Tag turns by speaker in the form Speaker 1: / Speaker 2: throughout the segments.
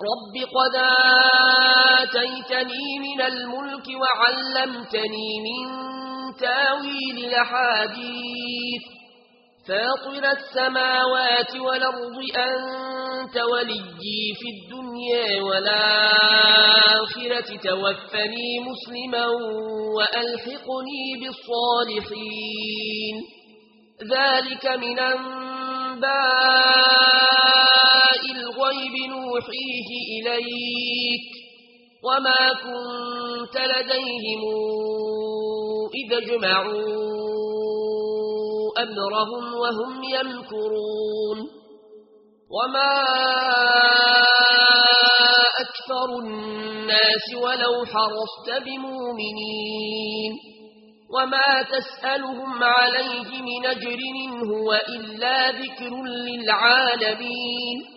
Speaker 1: رب قد آتيتني من الملك وعلمتني من تاويل الحديث فاطر السماوات والأرض أنت وليي في الدنيا والآخرة توفني مسلما وألحقني بالصالحين ذلك من أنباء يوحيه إليك وما كنت لديهم إذا جمعوا أمرهم وهم يمكرون وما أكثر الناس ولو حرصت بمؤمنين وما تسألهم عليه من أجر منه إلا ذكر للعالمين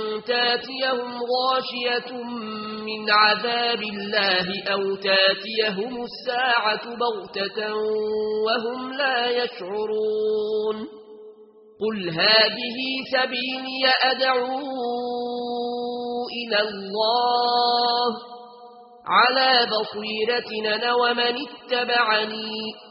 Speaker 1: تاتيهم غاشية من عذاب الله أو تاتيهم الساعة بغتة وهم لا يشعرون. قل هذه سبيلي أدعو إلى الله على بصيرتنا ومن اتبعني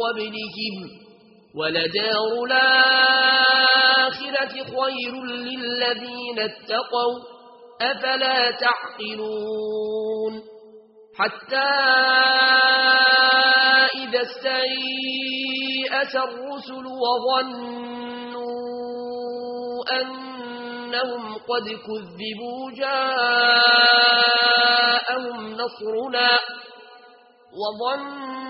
Speaker 1: قبلهم ولدار الآخرة خير للذين اتقوا أفلا تعقلون حتى إذا استيأس الرسل وظنوا أنهم قد كذبوا جاءهم نصرنا وظنوا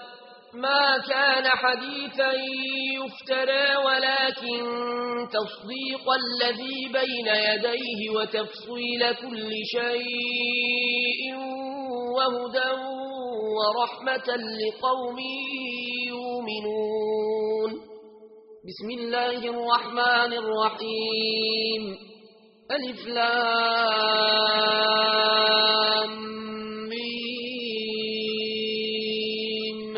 Speaker 1: ما كان حديثا يفترى ولكن تصديق الذي بين يديه وتفصيل كل شيء وهدى ورحمة لقوم يؤمنون. بسم الله الرحمن الرحيم. ألف لام.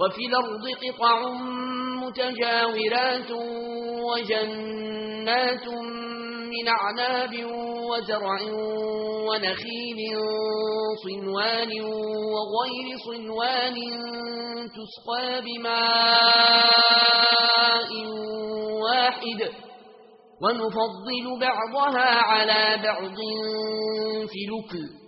Speaker 1: وفي الأرض قطع متجاورات وجنات من أعناب وزرع ونخيل صنوان وغير صنوان تسقى بماء واحد ونفضل بعضها على بعض في لكل